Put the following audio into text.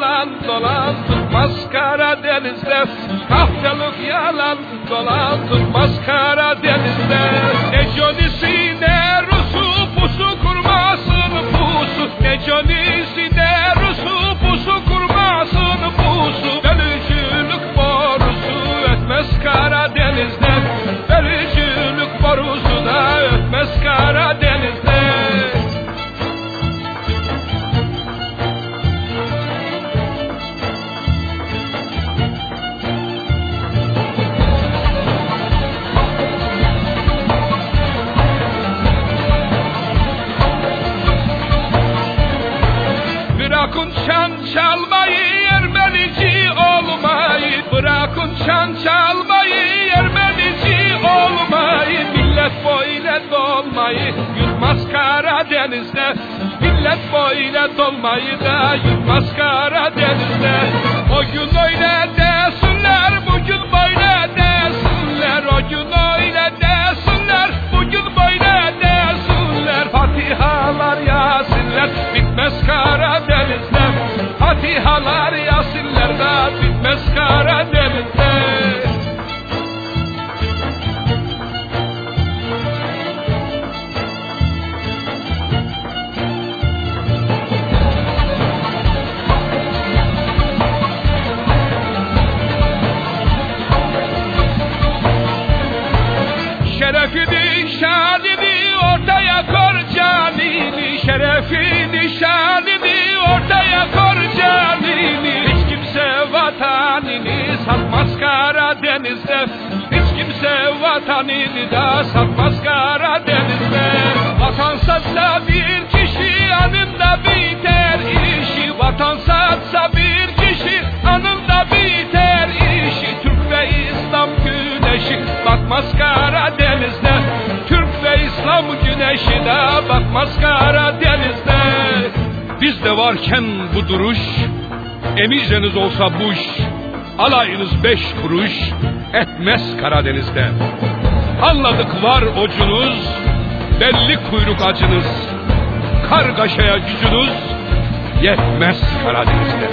dolan dolan tutmaz Karadeniz'de Kahkalık yalan dolan tutmaz Karadeniz'de Bırakın şan çalmayı Ermenici olmayı. Bırakın şan çalmayı Ermenici olmayı. Millet böyle dolmayı Yutmaz Karadeniz'de. Millet böyle dolmayı da Yutmaz Karadeniz'de Karadeniz'de Fatihalar yasinler da Bitmez Karadeniz'de Şerefini şanini ortaya kor canini Şerefini şanini vatanini da satmaz Karadeniz'de Vatan satsa bir kişi anında biter işi. Vatan satsa bir kişi anında biter işi. Türk ve İslam güneşi batmaz Karadeniz'de Türk ve İslam güneşi de batmaz Karadeniz'de Bizde varken bu duruş Emiceniz olsa buş. Alayınız beş kuruş Etmez Karadeniz'de Anladık var ocunuz Belli kuyruk acınız. Kargaşaya gücünüz Yetmez Karadeniz'de